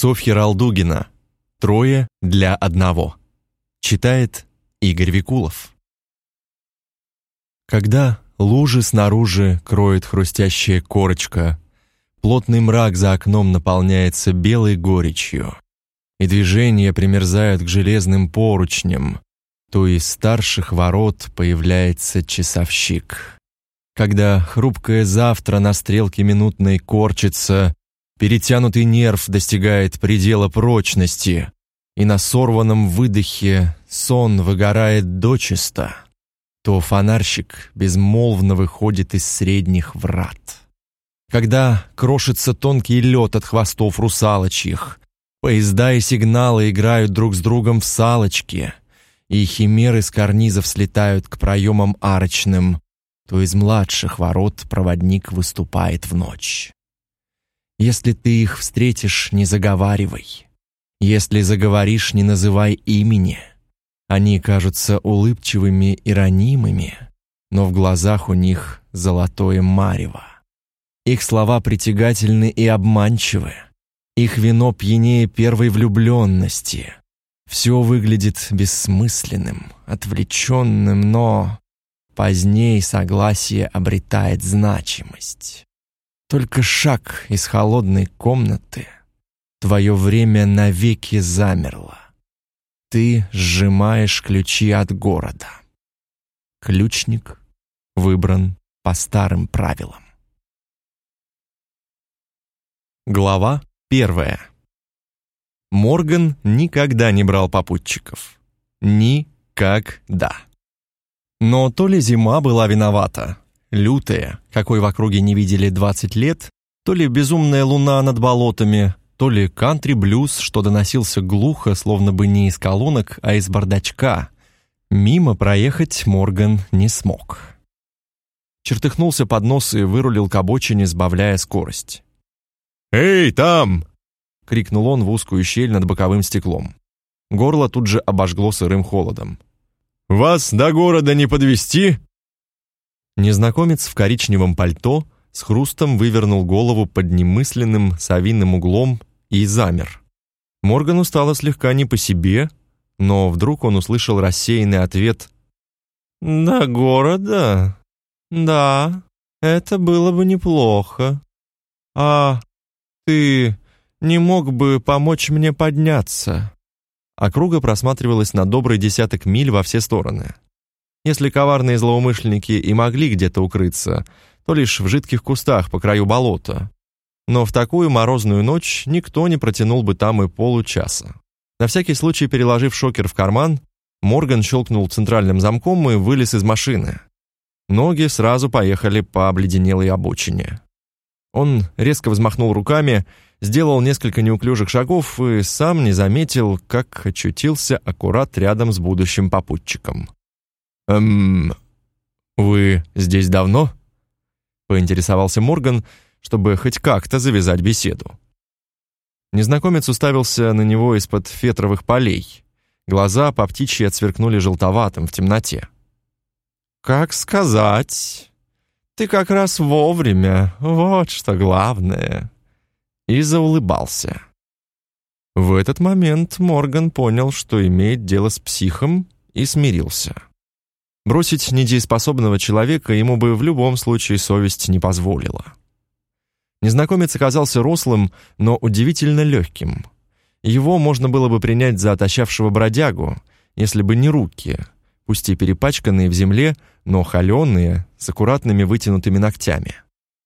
Софья Ралдугина. Трое для одного. Читает Игорь Викулов. Когда лужи снаружи кроет хрустящая корочка, плотный мрак за окном наполняется белой горечью, и движения примерзают к железным поручням, то из старших ворот появляется часовщик. Когда хрупкое завтра на стрелке минутной корчится, Перетянутый нерв достигает предела прочности, и на сорванном выдохе сон выгорает дочисто, то фонарщик безмолвно выходит из средних врат. Когда крошится тонкий лед от хвостов русалочьих, поезда и сигналы играют друг с другом в салочки, и химеры с карнизов слетают к проемам арочным, то из младших ворот проводник выступает в ночь. Если ты их встретишь, не заговаривай. Если заговоришь, не называй имени. Они кажутся улыбчивыми и ранимыми, но в глазах у них золотое марево. Их слова притягательны и обманчивы. Их вино пьянее первой влюбленности. Все выглядит бессмысленным, отвлеченным, но позднее согласие обретает значимость. Только шаг из холодной комнаты. Твое время навеки замерло. Ты сжимаешь ключи от города. Ключник выбран по старым правилам. Глава первая. Морган никогда не брал попутчиков. Никогда. Но то ли зима была виновата, лютая, какой в округе не видели 20 лет, то ли безумная луна над болотами, то ли кантри-блюз, что доносился глухо, словно бы не из колонок, а из бардачка. Мимо проехать Морган не смог. Чертыхнулся под нос и вырулил к обочине, сбавляя скорость. «Эй, там!» — крикнул он в узкую щель над боковым стеклом. Горло тут же обожгло сырым холодом. «Вас до города не подвести? Незнакомец в коричневом пальто с хрустом вывернул голову под немысленным совиным углом и замер. Моргану стало слегка не по себе, но вдруг он услышал рассеянный ответ «До города? Да, это было бы неплохо. А ты не мог бы помочь мне подняться?» Округа просматривалась на добрый десяток миль во все стороны. Если коварные злоумышленники и могли где-то укрыться, то лишь в жидких кустах по краю болота. Но в такую морозную ночь никто не протянул бы там и получаса. На всякий случай переложив шокер в карман, Морган щелкнул центральным замком и вылез из машины. Ноги сразу поехали по обледенелой обочине. Он резко взмахнул руками, сделал несколько неуклюжих шагов и сам не заметил, как очутился аккурат рядом с будущим попутчиком. «Эм, вы здесь давно?» Поинтересовался Морган, чтобы хоть как-то завязать беседу. Незнакомец уставился на него из-под фетровых полей. Глаза по птичьи отсверкнули желтоватым в темноте. «Как сказать? Ты как раз вовремя, вот что главное!» И заулыбался. В этот момент Морган понял, что имеет дело с психом, и смирился. Бросить недееспособного человека ему бы в любом случае совесть не позволила. Незнакомец оказался рослым, но удивительно легким. Его можно было бы принять за отощавшего бродягу, если бы не руки, пусть и перепачканные в земле, но холеные, с аккуратными вытянутыми ногтями.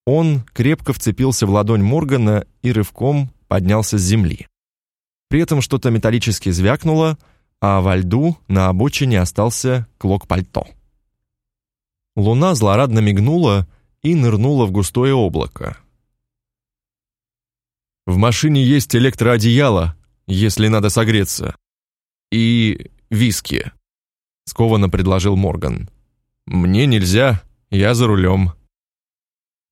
Он крепко вцепился в ладонь Моргана и рывком поднялся с земли. При этом что-то металлически звякнуло — а во льду на обочине остался клок пальто. Луна злорадно мигнула и нырнула в густое облако. «В машине есть электроодеяло, если надо согреться. И виски», — скованно предложил Морган. «Мне нельзя, я за рулем».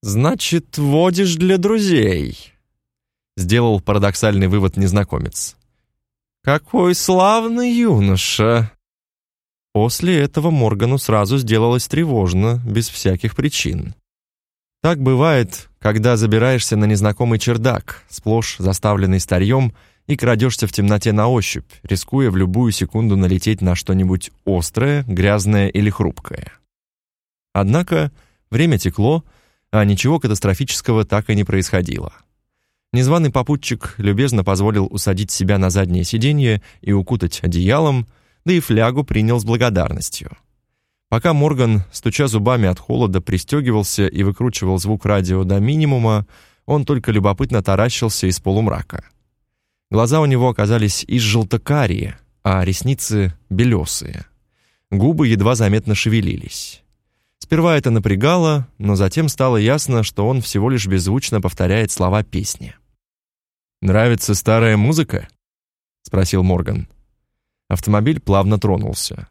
«Значит, водишь для друзей», — сделал парадоксальный вывод незнакомец. «Какой славный юноша!» После этого Моргану сразу сделалось тревожно, без всяких причин. Так бывает, когда забираешься на незнакомый чердак, сплошь заставленный старьем, и крадешься в темноте на ощупь, рискуя в любую секунду налететь на что-нибудь острое, грязное или хрупкое. Однако время текло, а ничего катастрофического так и не происходило. Незваный попутчик любезно позволил усадить себя на заднее сиденье и укутать одеялом, да и флягу принял с благодарностью. Пока Морган, стуча зубами от холода, пристегивался и выкручивал звук радио до минимума, он только любопытно таращился из полумрака. Глаза у него оказались из желтокарие, а ресницы белесые. Губы едва заметно шевелились. Сперва это напрягало, но затем стало ясно, что он всего лишь беззвучно повторяет слова песни. «Нравится старая музыка?» — спросил Морган. Автомобиль плавно тронулся.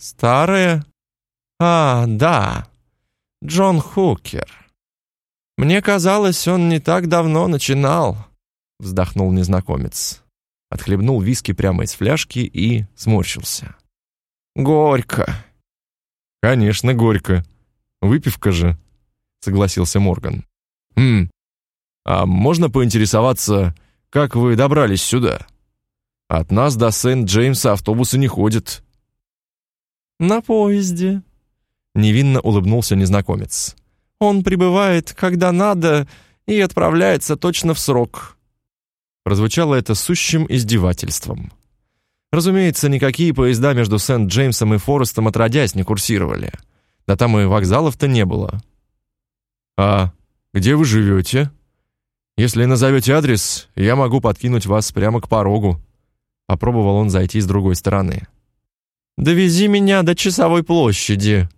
Старая? А, да. Джон Хукер. Мне казалось, он не так давно начинал, вздохнул незнакомец. Отхлебнул виски прямо из фляжки и сморщился. Горько. Конечно, горько. Выпивка же, согласился Морган. Хм. А можно поинтересоваться, как вы добрались сюда? От нас до Сент-Джеймса автобусы не ходят. «На поезде», — невинно улыбнулся незнакомец. «Он прибывает, когда надо, и отправляется точно в срок». Прозвучало это сущим издевательством. Разумеется, никакие поезда между Сент-Джеймсом и Форестом отродясь не курсировали. Да там и вокзалов-то не было. «А где вы живете?» «Если назовете адрес, я могу подкинуть вас прямо к порогу». Попробовал он зайти с другой стороны. Довези меня до часовой площади.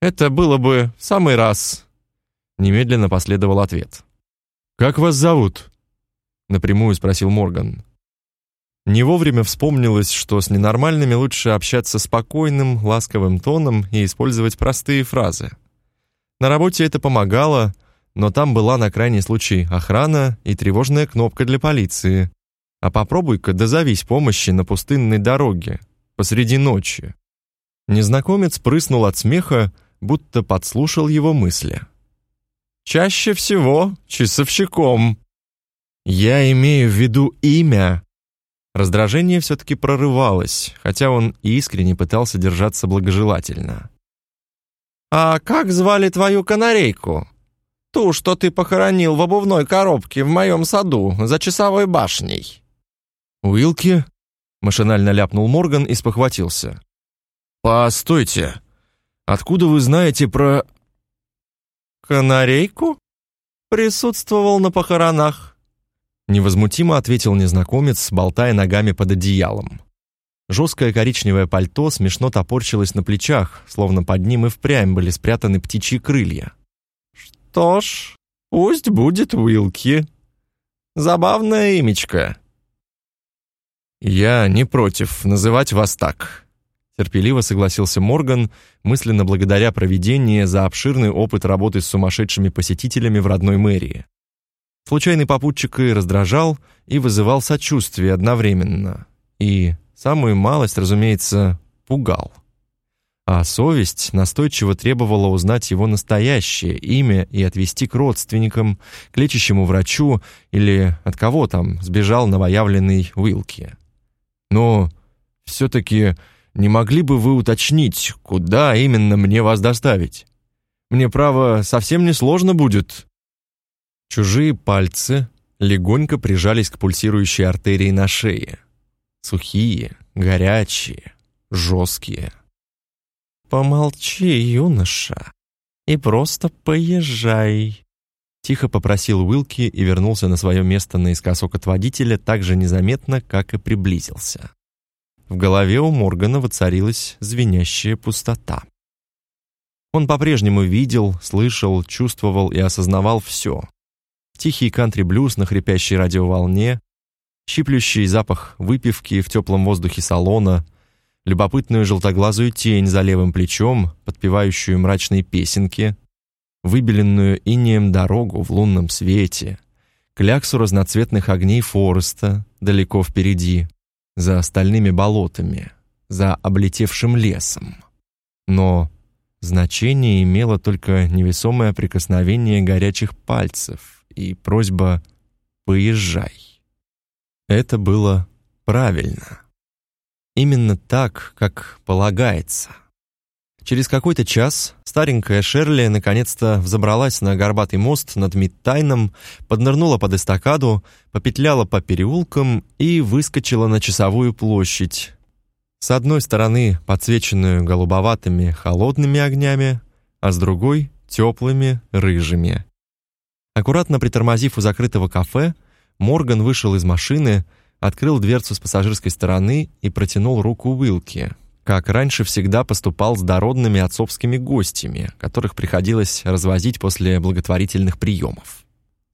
Это было бы в самый раз. Немедленно последовал ответ. Как вас зовут? напрямую спросил Морган. Не вовремя вспомнилось, что с ненормальными лучше общаться спокойным, ласковым тоном и использовать простые фразы. На работе это помогало, но там была на крайний случай охрана и тревожная кнопка для полиции. А попробуй-ка дозовись помощи на пустынной дороге, посреди ночи. Незнакомец прыснул от смеха, будто подслушал его мысли. «Чаще всего часовщиком». «Я имею в виду имя». Раздражение все-таки прорывалось, хотя он и искренне пытался держаться благожелательно. «А как звали твою канарейку? Ту, что ты похоронил в обувной коробке в моем саду за часовой башней?» «Уилки?» Машинально ляпнул Морган и спохватился. «Постойте! Откуда вы знаете про...» «Канарейку? Присутствовал на похоронах». Невозмутимо ответил незнакомец, болтая ногами под одеялом. Жесткое коричневое пальто смешно топорщилось на плечах, словно под ним и впрямь были спрятаны птичьи крылья. «Что ж, пусть будет Уилки. Забавное имечко». «Я не против называть вас так», — терпеливо согласился Морган, мысленно благодаря провидению за обширный опыт работы с сумасшедшими посетителями в родной мэрии. Случайный попутчик и раздражал, и вызывал сочувствие одновременно. И, самую малость, разумеется, пугал. А совесть настойчиво требовала узнать его настоящее имя и отвести к родственникам, к лечащему врачу или от кого там сбежал новоявленный Уилки. Но все-таки не могли бы вы уточнить, куда именно мне вас доставить? Мне, право, совсем не сложно будет». Чужие пальцы легонько прижались к пульсирующей артерии на шее. Сухие, горячие, жесткие. «Помолчи, юноша, и просто поезжай», Тихо попросил Уилки и вернулся на свое место наискосок от водителя так же незаметно, как и приблизился. В голове у Моргана воцарилась звенящая пустота. Он по-прежнему видел, слышал, чувствовал и осознавал все. Тихий кантри-блюз на хрипящей радиоволне, щиплющий запах выпивки в теплом воздухе салона, любопытную желтоглазую тень за левым плечом, подпевающую мрачные песенки — выбеленную инеем дорогу в лунном свете, кляксу разноцветных огней Фореста далеко впереди, за остальными болотами, за облетевшим лесом. Но значение имело только невесомое прикосновение горячих пальцев и просьба «поезжай». Это было правильно. Именно так, как полагается. Через какой-то час старенькая Шерли наконец-то взобралась на горбатый мост над Мидтайном, поднырнула под эстакаду, попетляла по переулкам и выскочила на часовую площадь. С одной стороны подсвеченную голубоватыми холодными огнями, а с другой — теплыми рыжими. Аккуратно притормозив у закрытого кафе, Морган вышел из машины, открыл дверцу с пассажирской стороны и протянул руку Уилки — как раньше всегда поступал с дородными отцовскими гостями, которых приходилось развозить после благотворительных приемов.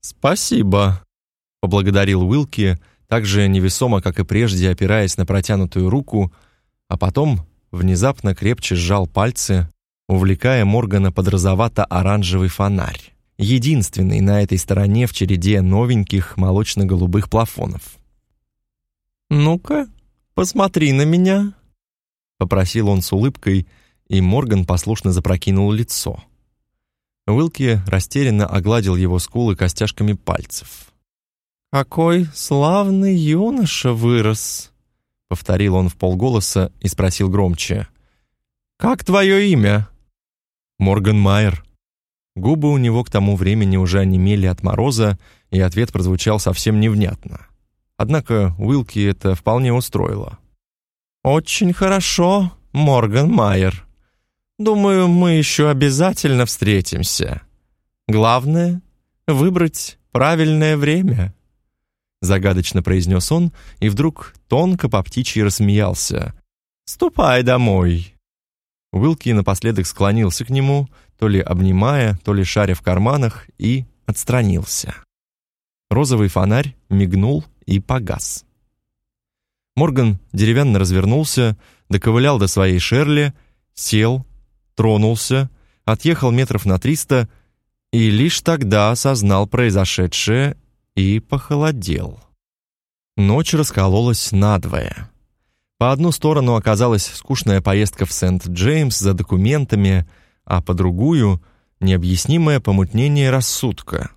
«Спасибо», — поблагодарил Уилки, также невесомо, как и прежде, опираясь на протянутую руку, а потом внезапно крепче сжал пальцы, увлекая Моргана под розовато-оранжевый фонарь, единственный на этой стороне в череде новеньких молочно-голубых плафонов. «Ну-ка, посмотри на меня», попросил он с улыбкой, и Морган послушно запрокинул лицо. Уилки растерянно огладил его скулы костяшками пальцев. «Какой славный юноша вырос!» — повторил он в полголоса и спросил громче. «Как твое имя?» «Морган Майер». Губы у него к тому времени уже онемели от мороза, и ответ прозвучал совсем невнятно. Однако Уилки это вполне устроило. «Очень хорошо, Морган Майер. Думаю, мы еще обязательно встретимся. Главное — выбрать правильное время». Загадочно произнес он и вдруг тонко по птичьи рассмеялся. «Ступай домой». Уилки напоследок склонился к нему, то ли обнимая, то ли шаря в карманах, и отстранился. Розовый фонарь мигнул и погас. Морган деревянно развернулся, доковылял до своей Шерли, сел, тронулся, отъехал метров на триста и лишь тогда осознал произошедшее и похолодел. Ночь раскололась надвое. По одну сторону оказалась скучная поездка в Сент-Джеймс за документами, а по другую — необъяснимое помутнение рассудка.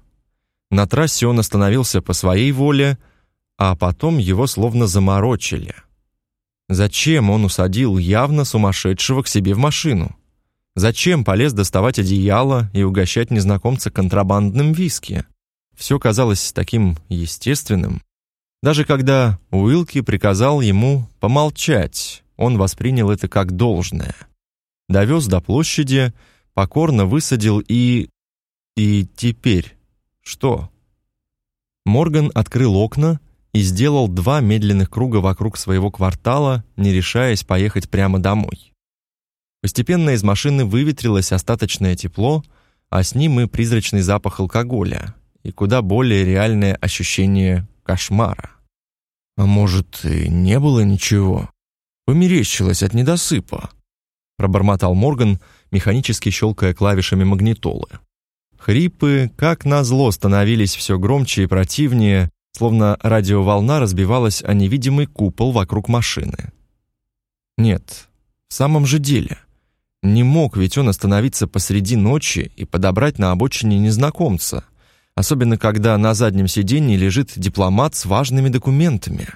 На трассе он остановился по своей воле — а потом его словно заморочили. Зачем он усадил явно сумасшедшего к себе в машину? Зачем полез доставать одеяло и угощать незнакомца контрабандным виски? Все казалось таким естественным. Даже когда Уилки приказал ему помолчать, он воспринял это как должное. Довез до площади, покорно высадил и... И теперь что? Морган открыл окна и сделал два медленных круга вокруг своего квартала, не решаясь поехать прямо домой. Постепенно из машины выветрилось остаточное тепло, а с ним и призрачный запах алкоголя и куда более реальное ощущение кошмара. А может, и не было ничего? Померещилось от недосыпа, пробормотал Морган, механически щелкая клавишами магнитолы. Хрипы, как назло, становились все громче и противнее, словно радиоволна разбивалась о невидимый купол вокруг машины. Нет, в самом же деле, не мог ведь он остановиться посреди ночи и подобрать на обочине незнакомца, особенно когда на заднем сиденье лежит дипломат с важными документами.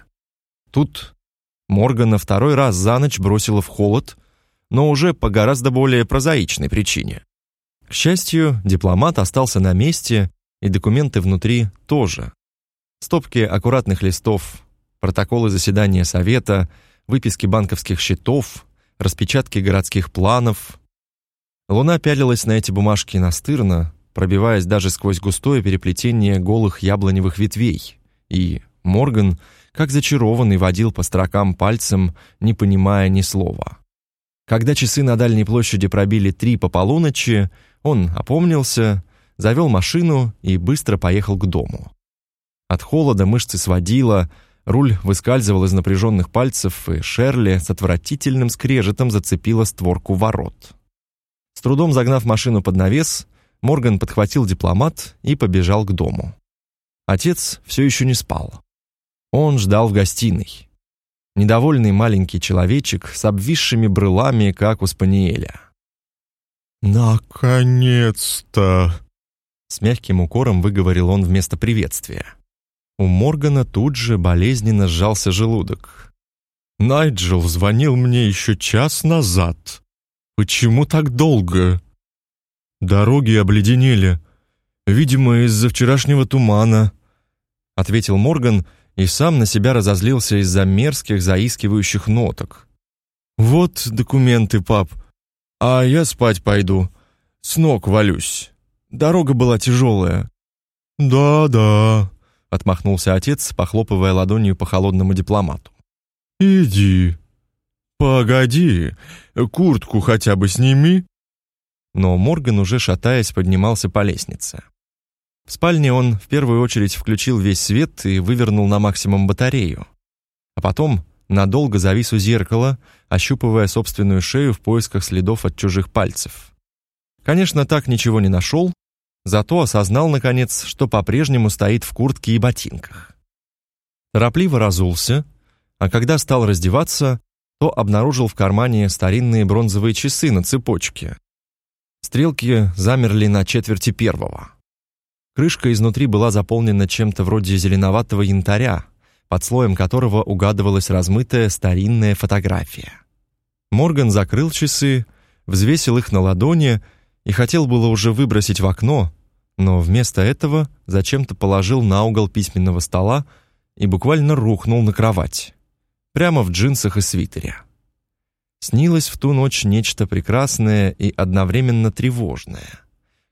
Тут Моргана второй раз за ночь бросила в холод, но уже по гораздо более прозаичной причине. К счастью, дипломат остался на месте, и документы внутри тоже. Стопки аккуратных листов, протоколы заседания совета, выписки банковских счетов, распечатки городских планов. Луна пялилась на эти бумажки настырно, пробиваясь даже сквозь густое переплетение голых яблоневых ветвей. И Морган, как зачарованный, водил по строкам пальцем, не понимая ни слова. Когда часы на дальней площади пробили три по полуночи, он опомнился, завел машину и быстро поехал к дому. От холода мышцы сводило, руль выскальзывал из напряженных пальцев, и Шерли с отвратительным скрежетом зацепила створку ворот. С трудом загнав машину под навес, Морган подхватил дипломат и побежал к дому. Отец все еще не спал. Он ждал в гостиной. Недовольный маленький человечек с обвисшими брылами, как у спаниеля. «Наконец-то!» С мягким укором выговорил он вместо приветствия. У Моргана тут же болезненно сжался желудок. «Найджел звонил мне еще час назад. Почему так долго?» «Дороги обледенели. Видимо, из-за вчерашнего тумана», — ответил Морган и сам на себя разозлился из-за мерзких заискивающих ноток. «Вот документы, пап. А я спать пойду. С ног валюсь. Дорога была тяжелая». «Да-да», — отмахнулся отец, похлопывая ладонью по холодному дипломату. «Иди. Погоди, куртку хотя бы сними». Но Морган уже шатаясь поднимался по лестнице. В спальне он в первую очередь включил весь свет и вывернул на максимум батарею. А потом надолго завис у зеркала, ощупывая собственную шею в поисках следов от чужих пальцев. Конечно, так ничего не нашел, Зато осознал, наконец, что по-прежнему стоит в куртке и ботинках. Торопливо разулся, а когда стал раздеваться, то обнаружил в кармане старинные бронзовые часы на цепочке. Стрелки замерли на четверти первого. Крышка изнутри была заполнена чем-то вроде зеленоватого янтаря, под слоем которого угадывалась размытая старинная фотография. Морган закрыл часы, взвесил их на ладони и хотел было уже выбросить в окно, но вместо этого зачем-то положил на угол письменного стола и буквально рухнул на кровать, прямо в джинсах и свитере. Снилось в ту ночь нечто прекрасное и одновременно тревожное,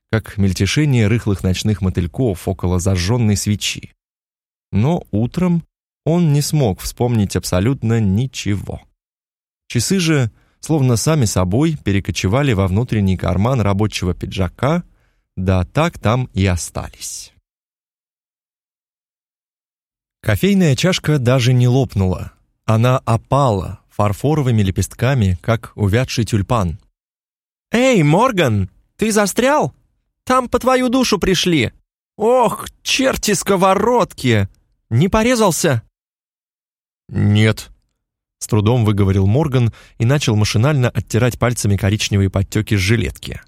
как мельтешение рыхлых ночных мотыльков около зажженной свечи. Но утром он не смог вспомнить абсолютно ничего. Часы же, словно сами собой, перекочевали во внутренний карман рабочего пиджака — да так там и остались. Кофейная чашка даже не лопнула. Она опала фарфоровыми лепестками, как увядший тюльпан. «Эй, Морган, ты застрял? Там по твою душу пришли. Ох, черти сковородки! Не порезался?» «Нет», — с трудом выговорил Морган и начал машинально оттирать пальцами коричневые подтеки с жилетки.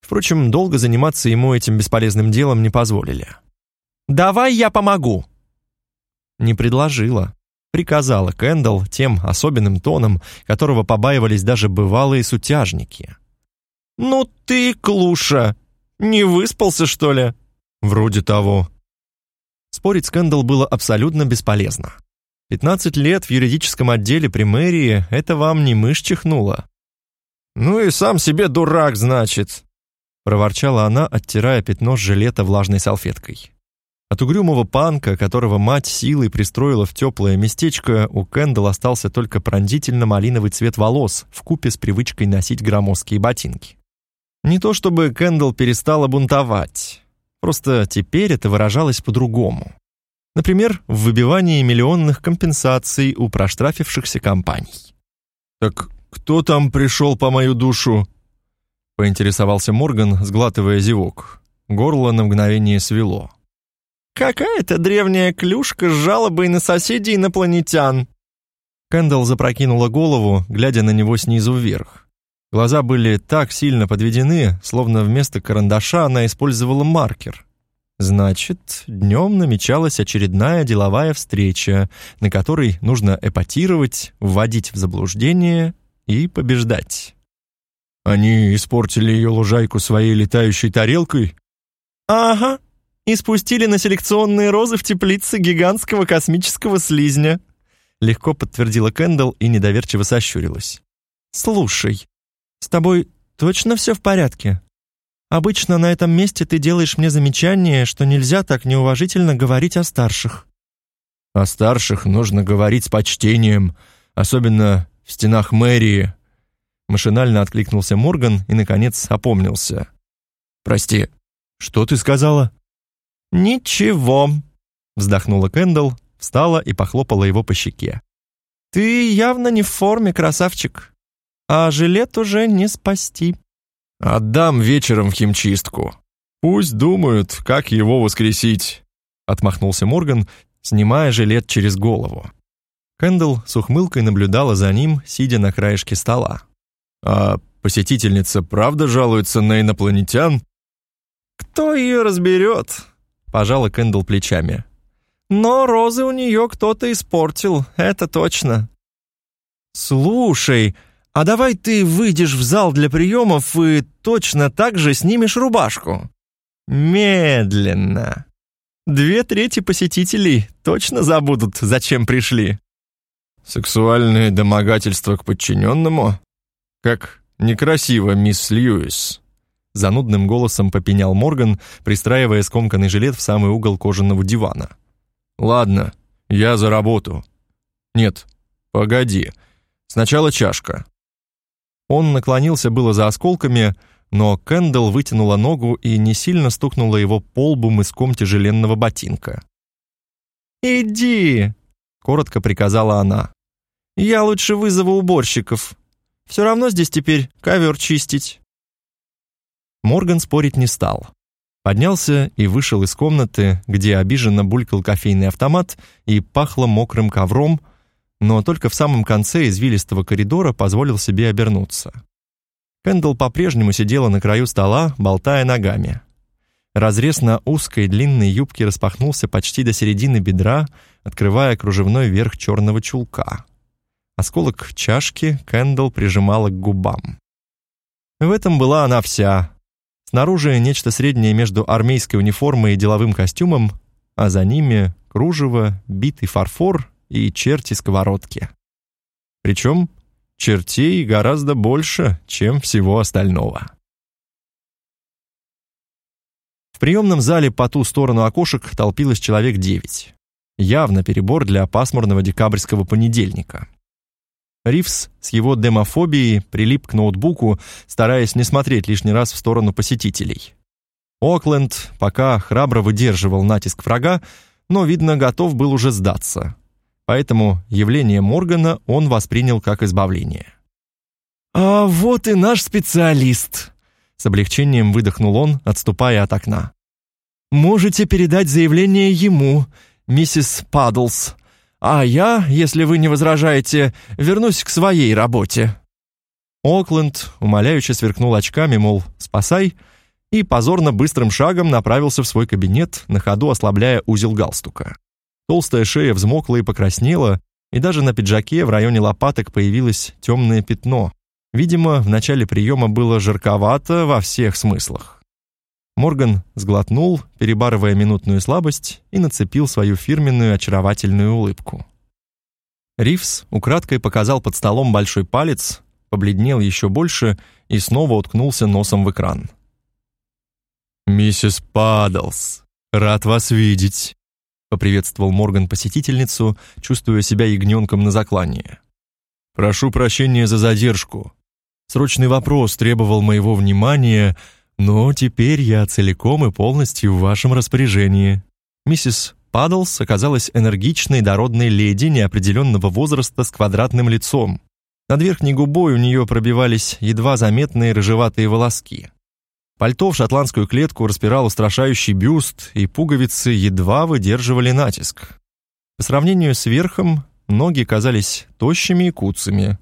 Впрочем, долго заниматься ему этим бесполезным делом не позволили. «Давай я помогу!» Не предложила. Приказала Кэндалл тем особенным тоном, которого побаивались даже бывалые сутяжники. «Ну ты, Клуша! Не выспался, что ли?» «Вроде того». Спорить с Кэндалл было абсолютно бесполезно. 15 лет в юридическом отделе при мэрии — это вам не мышь чихнула. «Ну и сам себе дурак, значит», проворчала она, оттирая пятно с жилета влажной салфеткой. От угрюмого панка, которого мать силой пристроила в теплое местечко, у Кэндалл остался только пронзительно-малиновый цвет волос в купе с привычкой носить громоздкие ботинки. Не то чтобы Кэндалл перестала бунтовать, просто теперь это выражалось по-другому. Например, в выбивании миллионных компенсаций у проштрафившихся компаний. «Так кто там пришел по мою душу?» поинтересовался Морган, сглатывая зевок. Горло на мгновение свело. «Какая-то древняя клюшка с жалобой на соседей инопланетян!» Кэндалл запрокинула голову, глядя на него снизу вверх. Глаза были так сильно подведены, словно вместо карандаша она использовала маркер. Значит, днем намечалась очередная деловая встреча, на которой нужно эпатировать, вводить в заблуждение и побеждать. Они испортили ее лужайку своей летающей тарелкой? Ага, и спустили на селекционные розы в теплице гигантского космического слизня. Легко подтвердила Кэндалл и недоверчиво сощурилась. Слушай, с тобой точно все в порядке? Обычно на этом месте ты делаешь мне замечание, что нельзя так неуважительно говорить о старших. О старших нужно говорить с почтением, особенно в стенах мэрии, Машинально откликнулся Морган и, наконец, опомнился. «Прости, что ты сказала?» «Ничего», — вздохнула Кэндалл, встала и похлопала его по щеке. «Ты явно не в форме, красавчик, а жилет уже не спасти». «Отдам вечером в химчистку. Пусть думают, как его воскресить», — отмахнулся Морган, снимая жилет через голову. Кэндалл с ухмылкой наблюдала за ним, сидя на краешке стола. А посетительница правда жалуется на инопланетян? Кто ее разберет? Пожала Кэндл плечами. Но розы у нее кто-то испортил, это точно. Слушай, а давай ты выйдешь в зал для приемов и точно так же снимешь рубашку. Медленно. Две трети посетителей точно забудут, зачем пришли. Сексуальное домогательство к подчиненному? Как некрасиво, мисс Льюис. Занудным голосом попенял Морган, пристраивая скомканный жилет в самый угол кожаного дивана. «Ладно, я за работу». «Нет, погоди. Сначала чашка». Он наклонился было за осколками, но Кэндл вытянула ногу и не сильно стукнула его по лбу мыском тяжеленного ботинка. «Иди!» — коротко приказала она. «Я лучше вызову уборщиков. Все равно здесь теперь ковер чистить». Морган спорить не стал. Поднялся и вышел из комнаты, где обиженно булькал кофейный автомат и пахло мокрым ковром, но только в самом конце извилистого коридора позволил себе обернуться. Кэндл по-прежнему сидела на краю стола, болтая ногами. Разрез на узкой длинной юбке распахнулся почти до середины бедра, открывая кружевной верх черного чулка. Осколок чашки Кэндл прижимала к губам. В этом была она вся. Снаружи нечто среднее между армейской униформой и деловым костюмом, а за ними кружево, битый фарфор и черти-сковородки. Причем чертей гораздо больше, чем всего остального. В приемном зале по ту сторону окошек толпилось человек девять. Явно перебор для пасмурного декабрьского понедельника. Ривс с его демофобией прилип к ноутбуку, стараясь не смотреть лишний раз в сторону посетителей. Окленд пока храбро выдерживал натиск врага, но, видно, готов был уже сдаться поэтому явление Моргана он воспринял как избавление. «А вот и наш специалист!» С облегчением выдохнул он, отступая от окна. «Можете передать заявление ему, миссис Паддлс, а я, если вы не возражаете, вернусь к своей работе». Окленд умоляюще сверкнул очками, мол, спасай, и позорно быстрым шагом направился в свой кабинет, на ходу ослабляя узел галстука. Толстая шея взмокла и покраснела, и даже на пиджаке в районе лопаток появилось темное пятно. Видимо, в начале приема было жарковато во всех смыслах. Морган сглотнул, перебарывая минутную слабость, и нацепил свою фирменную очаровательную улыбку. Ривс украдкой показал под столом большой палец, побледнел еще больше и снова уткнулся носом в экран. «Миссис Паддлс, рад вас видеть!» Поприветствовал Морган посетительницу, чувствуя себя ягненком на заклании. Прошу прощения за задержку. Срочный вопрос требовал моего внимания, но теперь я целиком и полностью в вашем распоряжении. Миссис Падлс оказалась энергичной дородной леди неопределенного возраста с квадратным лицом. Над верхней губой у нее пробивались едва заметные рыжеватые волоски. Пальто в шотландскую клетку распирал устрашающий бюст, и пуговицы едва выдерживали натиск. По сравнению с верхом, ноги казались тощими и куцами.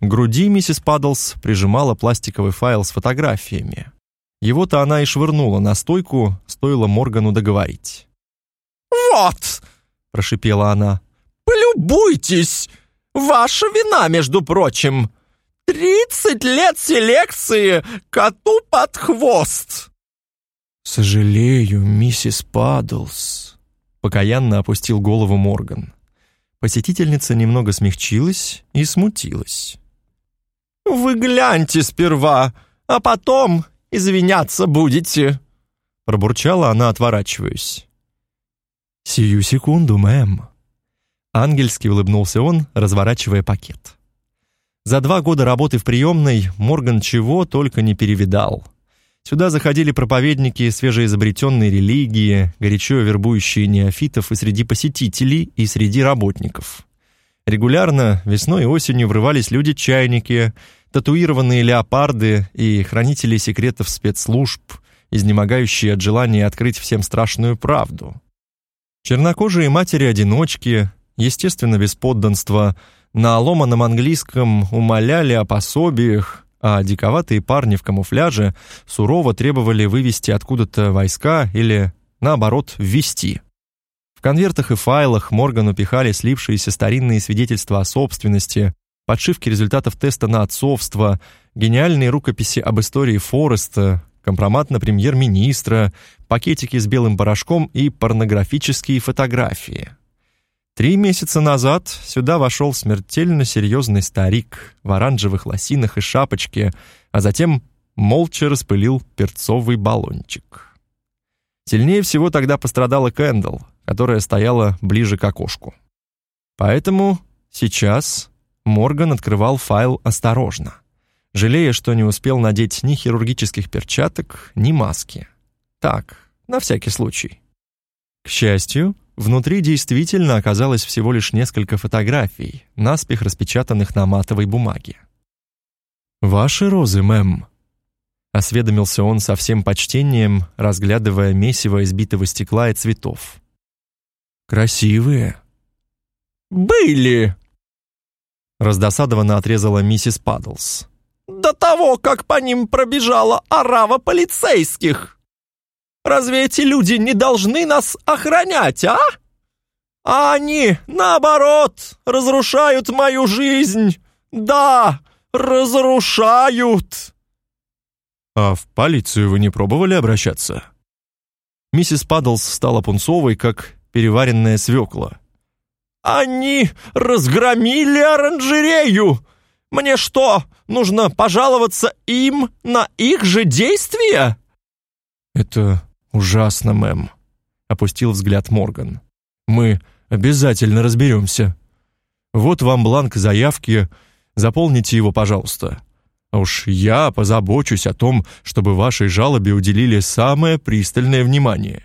К груди миссис Падлс прижимала пластиковый файл с фотографиями. Его-то она и швырнула на стойку, стоило Моргану договорить. «Вот!» — прошипела она. «Полюбуйтесь! Ваша вина, между прочим!» Тридцать лет селекции коту под хвост!» «Сожалею, миссис Падлс», — покаянно опустил голову Морган. Посетительница немного смягчилась и смутилась. «Вы гляньте сперва, а потом извиняться будете», — пробурчала она, отворачиваясь. «Сию секунду, мэм». Ангельски улыбнулся он, разворачивая пакет. За два года работы в приемной Морган чего только не перевидал. Сюда заходили проповедники свежеизобретенной религии, горячо вербующие неофитов и среди посетителей, и среди работников. Регулярно весной и осенью врывались люди-чайники, татуированные леопарды и хранители секретов спецслужб, изнемогающие от желания открыть всем страшную правду. Чернокожие матери-одиночки, естественно, без подданства – на ломаном английском умоляли о пособиях, а диковатые парни в камуфляже сурово требовали вывести откуда-то войска или, наоборот, ввести. В конвертах и файлах Моргану пихали слипшиеся старинные свидетельства о собственности, подшивки результатов теста на отцовство, гениальные рукописи об истории Фореста, компромат на премьер-министра, пакетики с белым порошком и порнографические фотографии. Три месяца назад сюда вошел смертельно серьезный старик в оранжевых лосинах и шапочке, а затем молча распылил перцовый баллончик. Сильнее всего тогда пострадала Кэндл, которая стояла ближе к окошку. Поэтому сейчас Морган открывал файл осторожно, жалея, что не успел надеть ни хирургических перчаток, ни маски. Так, на всякий случай. К счастью, Внутри действительно оказалось всего лишь несколько фотографий, наспех распечатанных на матовой бумаге. «Ваши розы, мэм», — осведомился он со всем почтением, разглядывая месиво избитого стекла и цветов. «Красивые». «Были!» — раздосадованно отрезала миссис Падлс. «До того, как по ним пробежала орава полицейских!» Разве эти люди не должны нас охранять, а? А они, наоборот, разрушают мою жизнь. Да, разрушают. А в полицию вы не пробовали обращаться? Миссис Падлс стала пунцовой, как переваренная свекла. Они разгромили оранжерею. Мне что, нужно пожаловаться им на их же действия? Это «Ужасно, мэм», — опустил взгляд Морган. «Мы обязательно разберемся. Вот вам бланк заявки, заполните его, пожалуйста. А уж я позабочусь о том, чтобы вашей жалобе уделили самое пристальное внимание.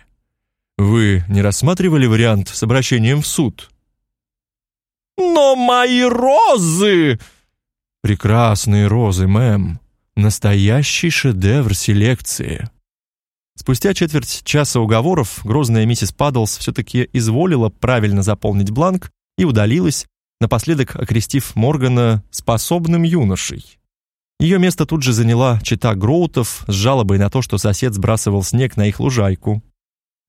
Вы не рассматривали вариант с обращением в суд?» «Но мои розы!» «Прекрасные розы, мэм. Настоящий шедевр селекции». Спустя четверть часа уговоров грозная миссис Падлс все-таки изволила правильно заполнить бланк и удалилась, напоследок окрестив Моргана способным юношей. Ее место тут же заняла чита Гроутов с жалобой на то, что сосед сбрасывал снег на их лужайку.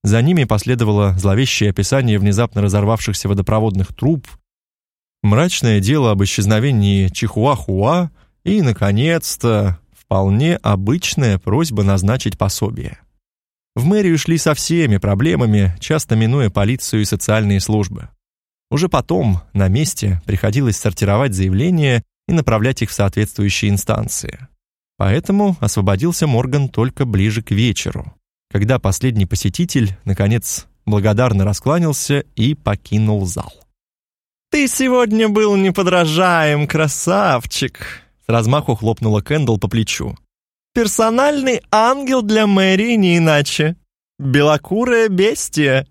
За ними последовало зловещее описание внезапно разорвавшихся водопроводных труб, мрачное дело об исчезновении Чихуахуа и, наконец-то, вполне обычная просьба назначить пособие. В мэрию шли со всеми проблемами, часто минуя полицию и социальные службы. Уже потом, на месте, приходилось сортировать заявления и направлять их в соответствующие инстанции. Поэтому освободился Морган только ближе к вечеру, когда последний посетитель, наконец, благодарно раскланялся и покинул зал. «Ты сегодня был неподражаем, красавчик!» С размаху хлопнула Кэндл по плечу. Персональный ангел для Мэри не иначе. Белокурая бестия.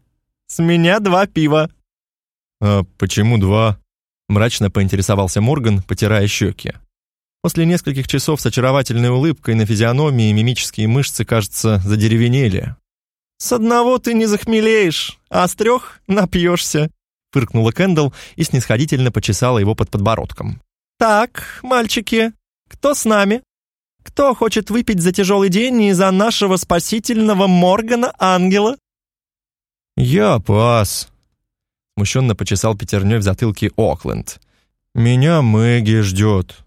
С меня два пива». «А почему два?» Мрачно поинтересовался Морган, потирая щеки. После нескольких часов с очаровательной улыбкой на физиономии мимические мышцы, кажется, задеревенели. «С одного ты не захмелеешь, а с трех напьешься», фыркнула Кэндалл и снисходительно почесала его под подбородком. «Так, мальчики, кто с нами?» Кто хочет выпить за тяжелый день и за нашего спасительного Моргана-ангела?» «Я пас», — смущенно почесал пятерней в затылке Окленд. «Меня Мэгги ждет».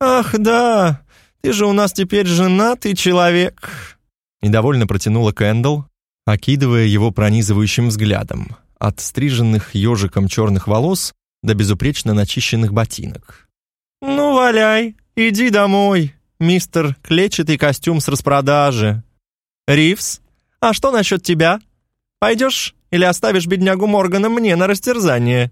«Ах, да, ты же у нас теперь женатый человек», — недовольно протянула Кэндалл, окидывая его пронизывающим взглядом, от стриженных ежиком черных волос до безупречно начищенных ботинок. «Ну, валяй, иди домой, мистер клетчатый костюм с распродажи. Ривс, а что насчет тебя? Пойдешь или оставишь беднягу Моргана мне на растерзание?»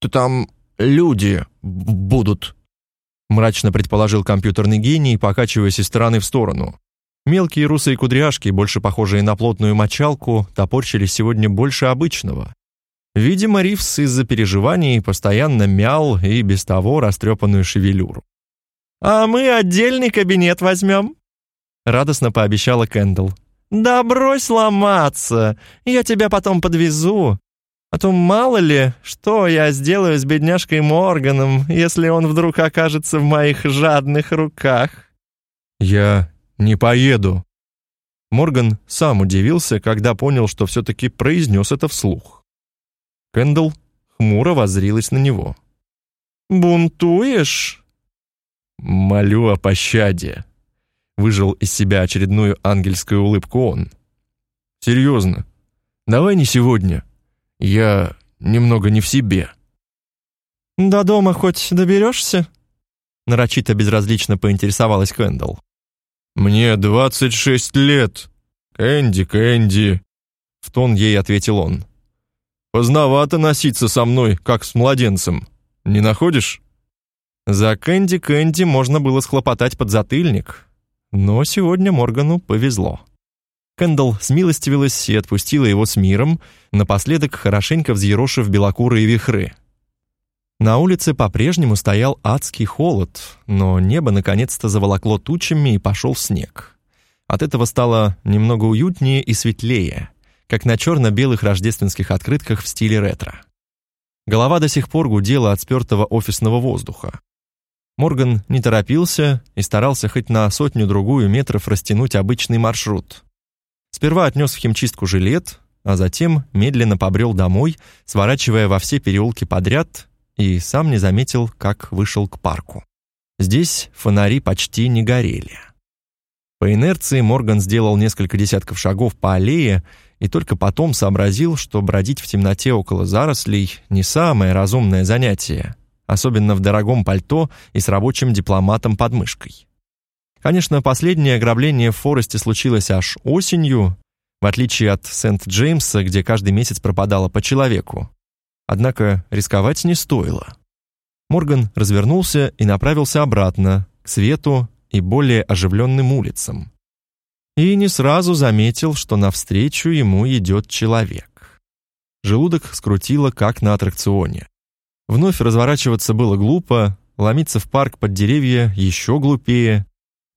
«То там люди будут», — мрачно предположил компьютерный гений, покачиваясь из стороны в сторону. Мелкие русые кудряшки, больше похожие на плотную мочалку, топорщились сегодня больше обычного. Видимо, Ривс из-за переживаний постоянно мял и без того растрепанную шевелюру. «А мы отдельный кабинет возьмем», — радостно пообещала Кэндл. «Да брось ломаться, я тебя потом подвезу. А то мало ли, что я сделаю с бедняжкой Морганом, если он вдруг окажется в моих жадных руках». «Я не поеду». Морган сам удивился, когда понял, что все-таки произнес это вслух. Кэндалл хмуро воззрилась на него. «Бунтуешь?» «Молю о пощаде», — выжил из себя очередную ангельскую улыбку он. «Серьезно, давай не сегодня». Я немного не в себе. До дома хоть доберешься? Нарочито безразлично поинтересовалась Кэндалл. Мне двадцать шесть лет. Кэнди, Кэнди, в тон ей ответил он. Поздновато носиться со мной, как с младенцем. Не находишь? За Кэнди Кэнди можно было схлопотать подзатыльник, но сегодня Моргану повезло. Кэндалл смилостивилась и отпустила его с миром, напоследок хорошенько взъерошив белокурые вихры. На улице по-прежнему стоял адский холод, но небо наконец-то заволокло тучами и пошел снег. От этого стало немного уютнее и светлее, как на черно-белых рождественских открытках в стиле ретро. Голова до сих пор гудела от спертого офисного воздуха. Морган не торопился и старался хоть на сотню-другую метров растянуть обычный маршрут. Сперва отнес в химчистку жилет, а затем медленно побрел домой, сворачивая во все переулки подряд, и сам не заметил, как вышел к парку. Здесь фонари почти не горели. По инерции Морган сделал несколько десятков шагов по аллее и только потом сообразил, что бродить в темноте около зарослей не самое разумное занятие, особенно в дорогом пальто и с рабочим дипломатом под мышкой. Конечно, последнее ограбление в Форесте случилось аж осенью, в отличие от Сент-Джеймса, где каждый месяц пропадало по человеку. Однако рисковать не стоило. Морган развернулся и направился обратно, к свету и более оживленным улицам. И не сразу заметил, что навстречу ему идет человек. Желудок скрутило, как на аттракционе. Вновь разворачиваться было глупо, ломиться в парк под деревья еще глупее.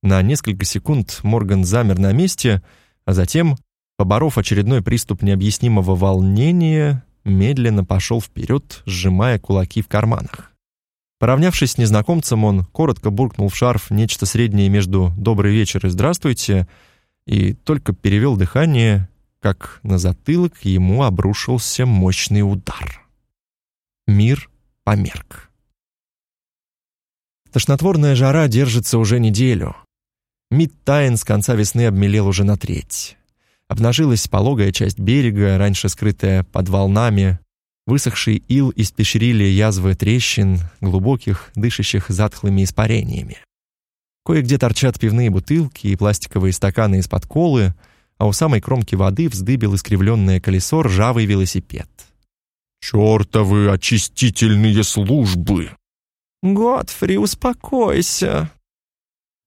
На несколько секунд Морган замер на месте, а затем, поборов очередной приступ необъяснимого волнения, медленно пошел вперед, сжимая кулаки в карманах. Поравнявшись с незнакомцем, он коротко буркнул в шарф нечто среднее между «добрый вечер» и «здравствуйте» и только перевел дыхание, как на затылок ему обрушился мощный удар. Мир померк. Тошнотворная жара держится уже неделю. Мидтайн с конца весны обмелел уже на треть. Обнажилась пологая часть берега, раньше скрытая под волнами. Высохший ил испещрили язвы трещин, глубоких, дышащих затхлыми испарениями. Кое-где торчат пивные бутылки и пластиковые стаканы из-под колы, а у самой кромки воды вздыбил искривленное колесо ржавый велосипед. «Чёртовы очистительные службы!» «Годфри, успокойся!»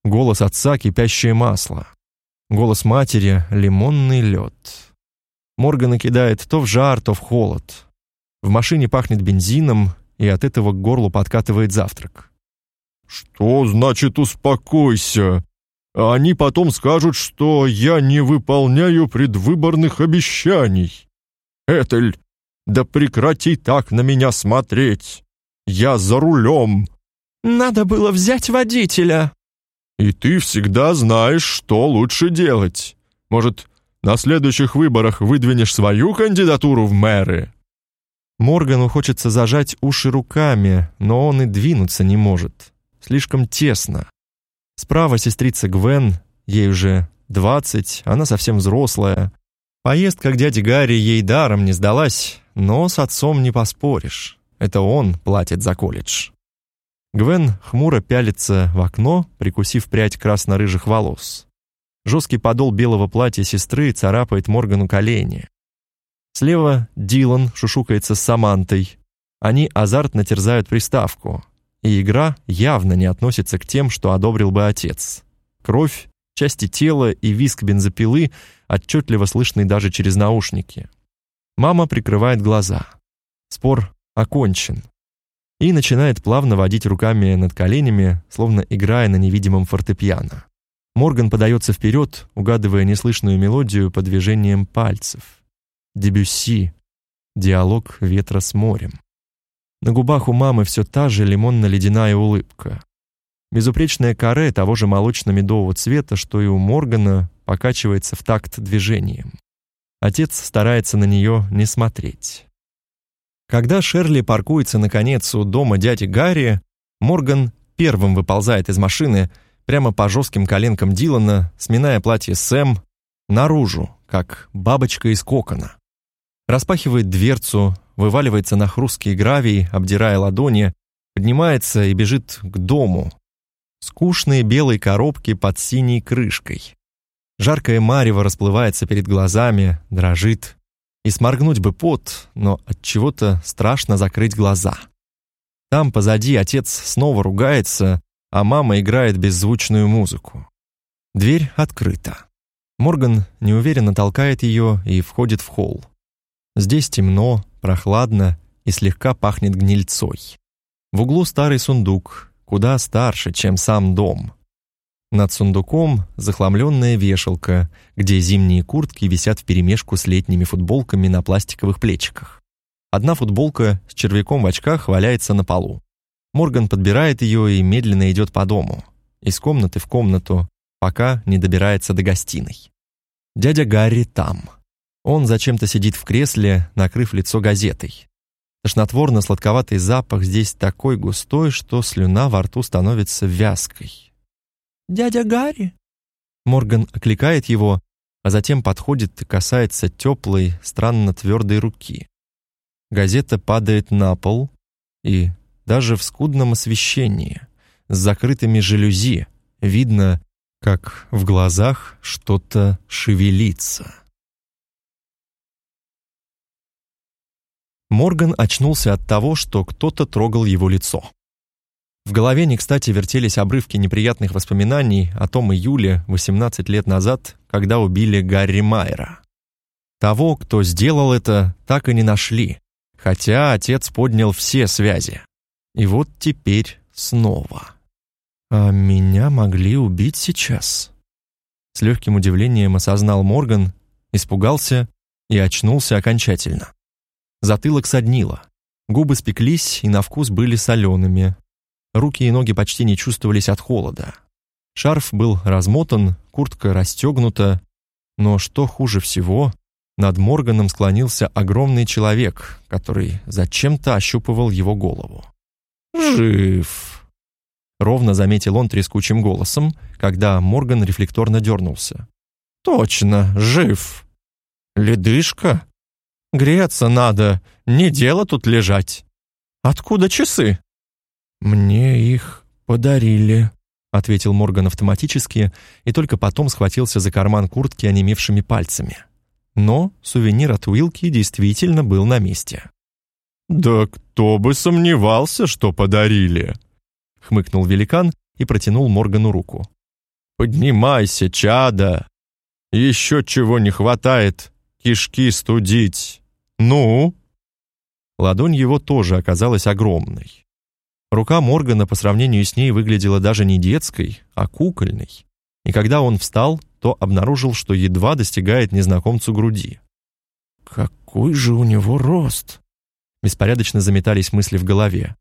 Голос отца — кипящее масло. Голос матери — лимонный лед. Морган накидает то в жар, то в холод. В машине пахнет бензином, и от этого к горлу подкатывает завтрак. «Что значит успокойся? Они потом скажут, что я не выполняю предвыборных обещаний. Этель, да прекрати так на меня смотреть. Я за рулем». «Надо было взять водителя», и ты всегда знаешь, что лучше делать. Может, на следующих выборах выдвинешь свою кандидатуру в мэры?» Моргану хочется зажать уши руками, но он и двинуться не может. Слишком тесно. Справа сестрица Гвен, ей уже двадцать, она совсем взрослая. Поездка к дяде Гарри ей даром не сдалась, но с отцом не поспоришь. Это он платит за колледж. Гвен хмуро пялится в окно, прикусив прядь красно-рыжих волос. Жесткий подол белого платья сестры царапает Моргану колени. Слева Дилан шушукается с Самантой. Они азартно терзают приставку, и игра явно не относится к тем, что одобрил бы отец. Кровь, части тела и визг бензопилы отчетливо слышны даже через наушники. Мама прикрывает глаза. Спор окончен и начинает плавно водить руками над коленями, словно играя на невидимом фортепиано. Морган подается вперед, угадывая неслышную мелодию по движениям пальцев. Дебюсси. диалог ветра с морем. На губах у мамы все та же лимонно-ледяная улыбка. Безупречное каре того же молочно-медового цвета, что и у Моргана, покачивается в такт движением. Отец старается на нее не смотреть. Когда Шерли паркуется наконец у дома дяди Гарри, Морган первым выползает из машины прямо по жестким коленкам Дилана, сминая платье Сэм наружу, как бабочка из кокона. Распахивает дверцу, вываливается на хрусткий гравий, обдирая ладони, поднимается и бежит к дому. Скучные белые коробки под синей крышкой. Жаркое марево расплывается перед глазами, дрожит. И сморгнуть бы пот, но от чего-то страшно закрыть глаза. Там позади отец снова ругается, а мама играет беззвучную музыку. Дверь открыта. Морган неуверенно толкает ее и входит в холл. Здесь темно, прохладно и слегка пахнет гнильцой. В углу старый сундук, куда старше, чем сам дом. Над сундуком захламленная вешалка, где зимние куртки висят вперемешку с летними футболками на пластиковых плечиках. Одна футболка с червяком в очках валяется на полу. Морган подбирает ее и медленно идет по дому, из комнаты в комнату, пока не добирается до гостиной. Дядя Гарри там. Он зачем-то сидит в кресле, накрыв лицо газетой. Тошнотворно-сладковатый запах здесь такой густой, что слюна во рту становится вязкой. «Дядя Гарри?» Морган окликает его, а затем подходит и касается теплой, странно твердой руки. Газета падает на пол, и даже в скудном освещении, с закрытыми жалюзи, видно, как в глазах что-то шевелится. Морган очнулся от того, что кто-то трогал его лицо. В голове не кстати вертелись обрывки неприятных воспоминаний о том июле 18 лет назад, когда убили Гарри Майера. Того, кто сделал это, так и не нашли, хотя отец поднял все связи. И вот теперь снова. А меня могли убить сейчас. С легким удивлением осознал Морган, испугался и очнулся окончательно. Затылок соднило, губы спеклись и на вкус были солеными, Руки и ноги почти не чувствовались от холода. Шарф был размотан, куртка расстегнута, но что хуже всего, над Морганом склонился огромный человек, который зачем-то ощупывал его голову. «Жив!» Ровно заметил он трескучим голосом, когда Морган рефлекторно дернулся. «Точно, жив! Ледышка? Греться надо, не дело тут лежать. Откуда часы?» «Мне их подарили», — ответил Морган автоматически и только потом схватился за карман куртки онемевшими пальцами. Но сувенир от Уилки действительно был на месте. «Да кто бы сомневался, что подарили!» — хмыкнул великан и протянул Моргану руку. «Поднимайся, чада! Еще чего не хватает, кишки студить! Ну?» Ладонь его тоже оказалась огромной. Рука Моргана по сравнению с ней выглядела даже не детской, а кукольной. И когда он встал, то обнаружил, что едва достигает незнакомцу груди. «Какой же у него рост!» Беспорядочно заметались мысли в голове.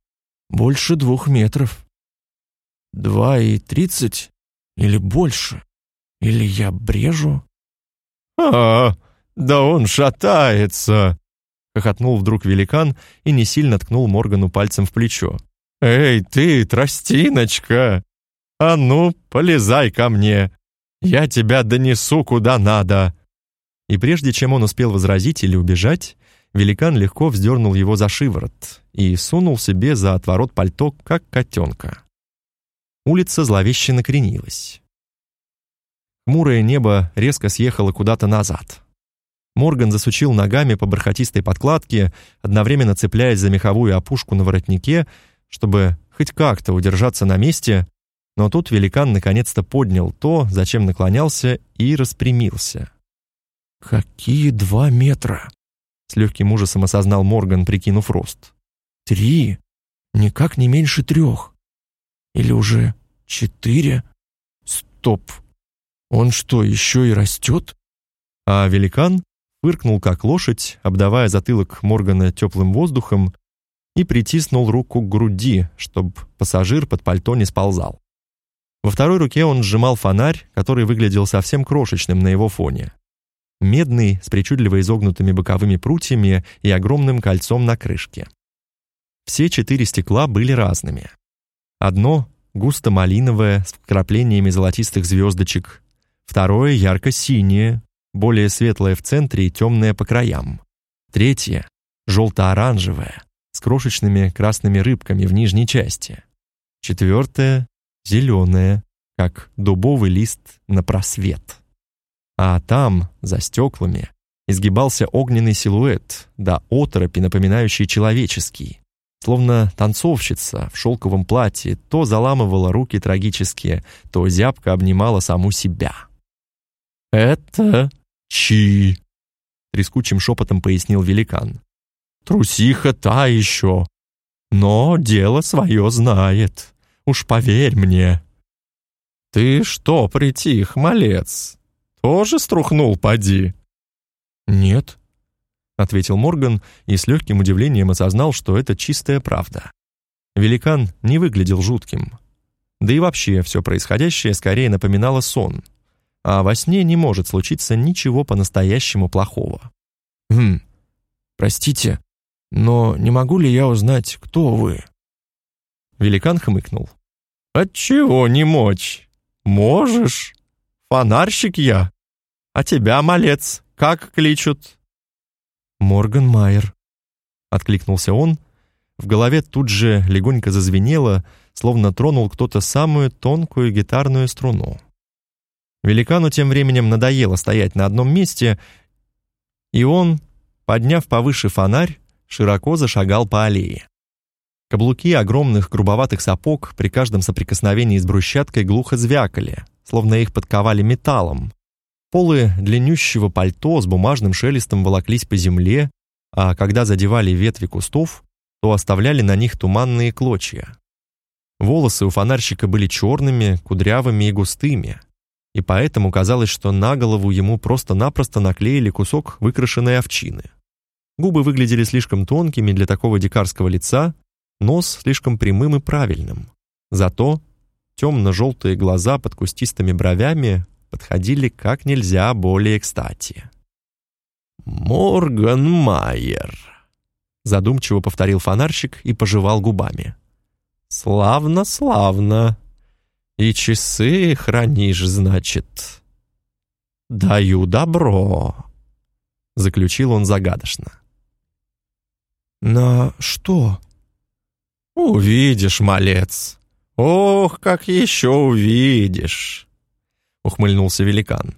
«Больше двух метров. Два и тридцать? Или больше? Или я брежу?» «А, да он шатается!» хохотнул вдруг великан и не сильно ткнул Моргану пальцем в плечо. «Эй, ты, тростиночка! А ну, полезай ко мне! Я тебя донесу куда надо!» И прежде чем он успел возразить или убежать, великан легко вздернул его за шиворот и сунул себе за отворот пальто, как котенка. Улица зловеще накренилась. Хмурое небо резко съехало куда-то назад. Морган засучил ногами по бархатистой подкладке, одновременно цепляясь за меховую опушку на воротнике, чтобы хоть как-то удержаться на месте, но тут великан наконец-то поднял то, зачем наклонялся, и распрямился. «Какие два метра!» — с легким ужасом осознал Морган, прикинув рост. «Три? Никак не меньше трех. Или уже четыре? Стоп! Он что, еще и растет?» А великан фыркнул как лошадь, обдавая затылок Моргана теплым воздухом, и притиснул руку к груди, чтобы пассажир под пальто не сползал. Во второй руке он сжимал фонарь, который выглядел совсем крошечным на его фоне. Медный, с причудливо изогнутыми боковыми прутьями и огромным кольцом на крышке. Все четыре стекла были разными. Одно густо-малиновое с вкраплениями золотистых звездочек, второе ярко-синее, более светлое в центре и темное по краям. Третье желто-оранжевое с крошечными красными рыбками в нижней части. Четвертое зеленое, как дубовый лист на просвет. А там, за стеклами, изгибался огненный силуэт, да оторопи, напоминающий человеческий. Словно танцовщица в шелковом платье то заламывала руки трагические, то зябко обнимала саму себя. «Это Чи!» — трескучим шепотом пояснил великан. «Трусиха та еще, но дело свое знает, уж поверь мне». «Ты что, притих, малец? Тоже струхнул, поди?» «Нет», — ответил Морган и с легким удивлением осознал, что это чистая правда. Великан не выглядел жутким. Да и вообще все происходящее скорее напоминало сон — а во сне не может случиться ничего по-настоящему плохого. «Хм, простите, но не могу ли я узнать, кто вы?» Великан хмыкнул. «Отчего не мочь? Можешь? Фонарщик я. А тебя, малец, как кличут?» «Морган Майер», — откликнулся он. В голове тут же легонько зазвенело, словно тронул кто-то самую тонкую гитарную струну. Великану тем временем надоело стоять на одном месте, и он, подняв повыше фонарь, широко зашагал по аллее. Каблуки огромных грубоватых сапог при каждом соприкосновении с брусчаткой глухо звякали, словно их подковали металлом. Полы длиннющего пальто с бумажным шелестом волоклись по земле, а когда задевали ветви кустов, то оставляли на них туманные клочья. Волосы у фонарщика были черными, кудрявыми и густыми, и поэтому казалось, что на голову ему просто-напросто наклеили кусок выкрашенной овчины. Губы выглядели слишком тонкими для такого дикарского лица, нос слишком прямым и правильным. Зато темно-желтые глаза под кустистыми бровями подходили как нельзя более кстати. «Морган Майер», — задумчиво повторил фонарщик и пожевал губами. «Славно, славно. И часы хранишь, значит. Даю добро, заключил он загадочно. На что? Увидишь, малец. Ох, как еще увидишь, ухмыльнулся великан.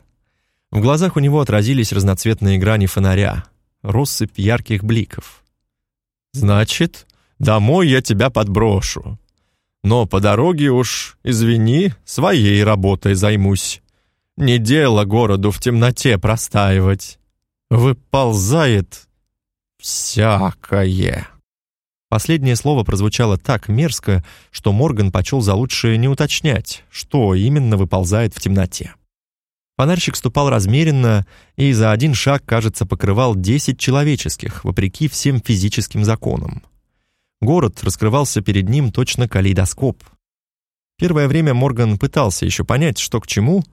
В глазах у него отразились разноцветные грани фонаря, россыпь ярких бликов. Значит, домой я тебя подброшу. Но по дороге уж, извини, своей работой займусь. Не дело городу в темноте простаивать. Выползает всякое». Последнее слово прозвучало так мерзко, что Морган почел за лучшее не уточнять, что именно выползает в темноте. Фонарщик ступал размеренно и за один шаг, кажется, покрывал десять человеческих, вопреки всем физическим законам. Город раскрывался перед ним точно калейдоскоп. Первое время Морган пытался еще понять, что к чему,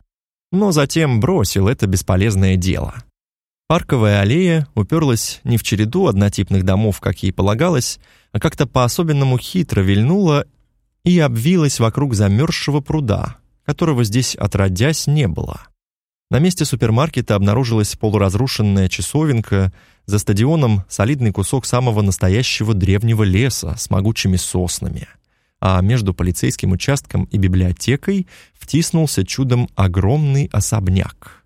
но затем бросил это бесполезное дело. Парковая аллея уперлась не в череду однотипных домов, как ей полагалось, а как-то по-особенному хитро вильнула и обвилась вокруг замерзшего пруда, которого здесь отродясь не было. На месте супермаркета обнаружилась полуразрушенная часовенка за стадионом солидный кусок самого настоящего древнего леса с могучими соснами. А между полицейским участком и библиотекой втиснулся чудом огромный особняк.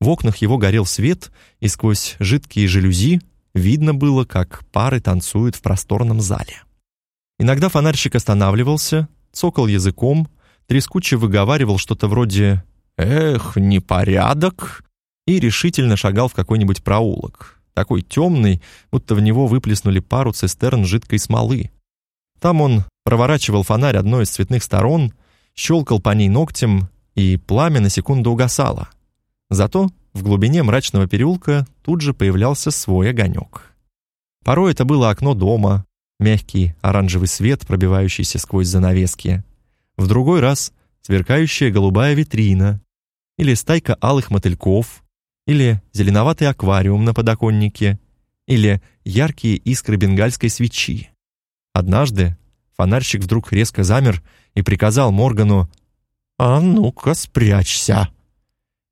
В окнах его горел свет, и сквозь жидкие жалюзи видно было, как пары танцуют в просторном зале. Иногда фонарщик останавливался, цокал языком, трескуче выговаривал что-то вроде «Эх, непорядок!» и решительно шагал в какой-нибудь проулок, такой темный, будто в него выплеснули пару цистерн жидкой смолы. Там он проворачивал фонарь одной из цветных сторон, щелкал по ней ногтем, и пламя на секунду угасало. Зато в глубине мрачного переулка тут же появлялся свой огонек. Порой это было окно дома, мягкий оранжевый свет, пробивающийся сквозь занавески. В другой раз сверкающая голубая витрина, или стайка алых мотыльков, или зеленоватый аквариум на подоконнике, или яркие искры бенгальской свечи. Однажды фонарщик вдруг резко замер и приказал Моргану «А ну-ка, спрячься!»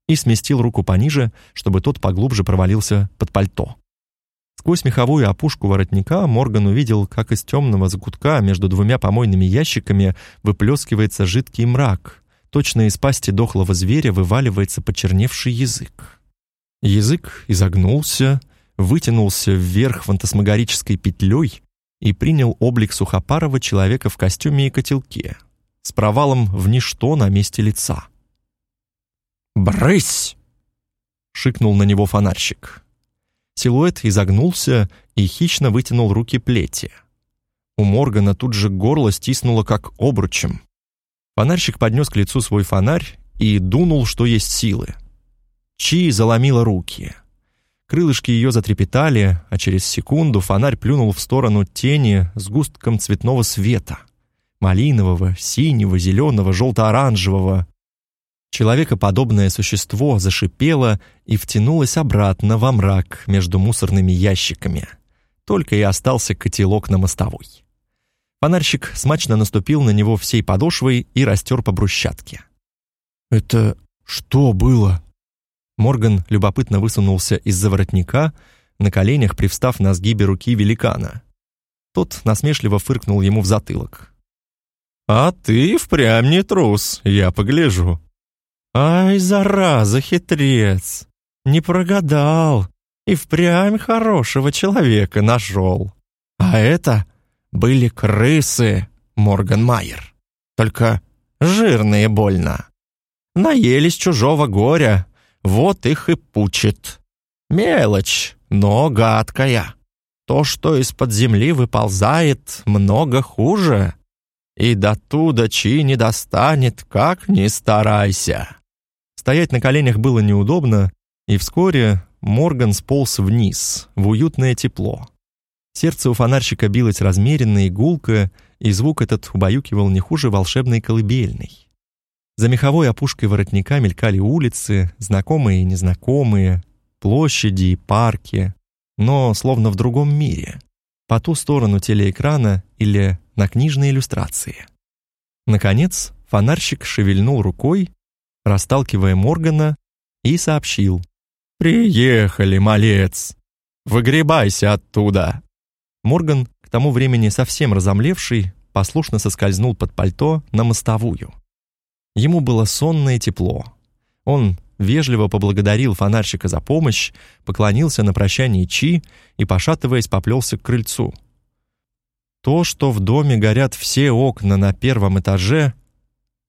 и сместил руку пониже, чтобы тот поглубже провалился под пальто. Сквозь меховую опушку воротника Морган увидел, как из темного закутка между двумя помойными ящиками выплескивается жидкий мрак. Точно из пасти дохлого зверя вываливается почерневший язык. Язык изогнулся, вытянулся вверх фантасмагорической петлей и принял облик сухопарого человека в костюме и котелке, с провалом в ничто на месте лица. «Брысь!» — шикнул на него фонарщик. Силуэт изогнулся и хищно вытянул руки плети. У Моргана тут же горло стиснуло как обручем. Фонарщик поднес к лицу свой фонарь и дунул, что есть силы. Чи заломила руки. Крылышки ее затрепетали, а через секунду фонарь плюнул в сторону тени с густком цветного света. Малинового, синего, зеленого, желто-оранжевого. Человекоподобное существо зашипело и втянулось обратно во мрак между мусорными ящиками. Только и остался котелок на мостовой. Фонарщик смачно наступил на него всей подошвой и растер по брусчатке. «Это что было?» Морган любопытно высунулся из-за воротника, на коленях привстав на сгибе руки великана. Тот насмешливо фыркнул ему в затылок. «А ты впрямь не трус, я погляжу». «Ай, зараза, хитрец! Не прогадал и впрямь хорошего человека нашел. А это были крысы, Морган Майер. Только жирные больно. Наелись чужого горя, вот их и пучит. Мелочь, но гадкая. То, что из-под земли выползает, много хуже. И до туда чи не достанет, как ни старайся. Стоять на коленях было неудобно, и вскоре Морган сполз вниз, в уютное тепло. Сердце у фонарщика билось размеренно и гулко, и звук этот убаюкивал не хуже волшебной колыбельной. За меховой опушкой воротника мелькали улицы, знакомые и незнакомые, площади и парки, но словно в другом мире, по ту сторону телеэкрана или на книжной иллюстрации. Наконец, фонарщик шевельнул рукой, расталкивая Моргана, и сообщил. «Приехали, малец! Выгребайся оттуда!» Морган, к тому времени совсем разомлевший, послушно соскользнул под пальто на мостовую. Ему было сонно и тепло. Он вежливо поблагодарил фонарщика за помощь, поклонился на прощание Чи и, пошатываясь, поплелся к крыльцу. То, что в доме горят все окна на первом этаже,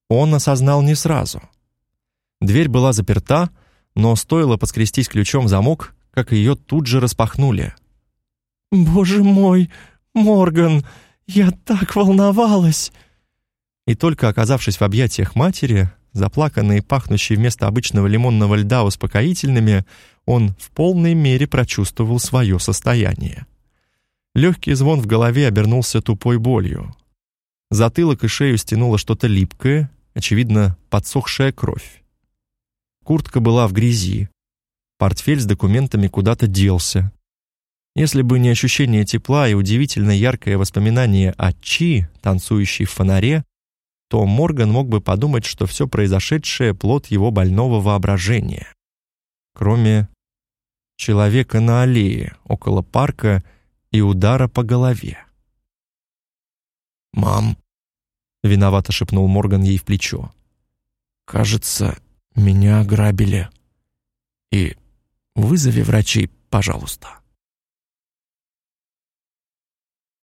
он осознал не сразу. Дверь была заперта, но стоило поскрестись ключом в замок, как ее тут же распахнули. «Боже мой, Морган, я так волновалась!» И только оказавшись в объятиях матери, заплаканный и пахнущий вместо обычного лимонного льда успокоительными, он в полной мере прочувствовал свое состояние. Легкий звон в голове обернулся тупой болью. Затылок и шею стянуло что-то липкое, очевидно, подсохшая кровь. Куртка была в грязи. Портфель с документами куда-то делся. Если бы не ощущение тепла и удивительно яркое воспоминание о Чи, танцующей в фонаре, то Морган мог бы подумать, что все произошедшее — плод его больного воображения. Кроме человека на аллее около парка и удара по голове. «Мам», — виновато шепнул Морган ей в плечо, — «кажется, меня ограбили. И вызови врачей, пожалуйста».